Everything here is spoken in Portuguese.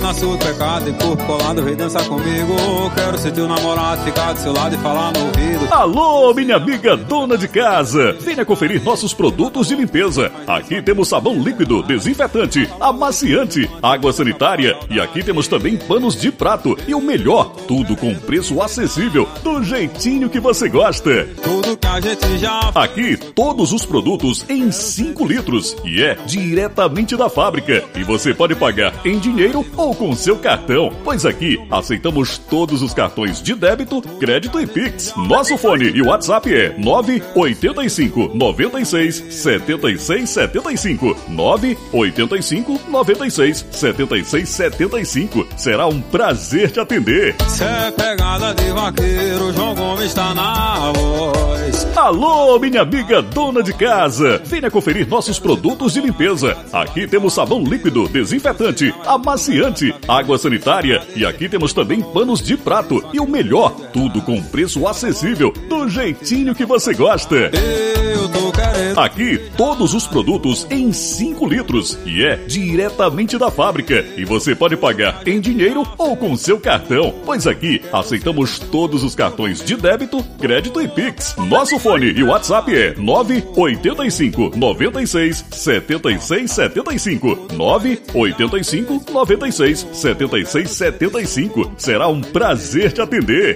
nasce o pecado e corpo colado vem dançar comigo. Quero ser teu namorado, ficar do seu lado e falar no ouvido. Alô, minha amiga dona de casa. Venha conferir nossos produtos de limpeza. Aqui temos sabão líquido, desinfetante, amaciante, água sanitária e aqui temos também panos de prato. E o melhor, tudo com preço acessível, do jeitinho que você gosta. Tudo que a gente já Aqui, todos os produtos em 5 litros e é diretamente da fábrica. E você pode pagar em dinheiro ou com seu cartão, pois aqui aceitamos todos os cartões de débito, crédito e Pix. Nosso fone e WhatsApp é 985 96 76 75. 985 96 76 75. Será um prazer te atender. Cê é pegada de vaqueiro, João Gomes tá na. Alô, minha amiga dona de casa! Venha conferir nossos produtos de limpeza. Aqui temos sabão líquido, desinfetante, amaciante, água sanitária e aqui temos também panos de prato. E o melhor, tudo com preço acessível, do jeitinho que você gosta. Querendo. Aqui, todos os produtos em 5 litros e é diretamente da fábrica. E você pode pagar em dinheiro ou com seu cartão, pois aqui aceitamos todos os cartões de débito, crédito e Pix. Nosso fone e WhatsApp é 985 96 76 75. 985 96 76 75. Será um prazer te atender.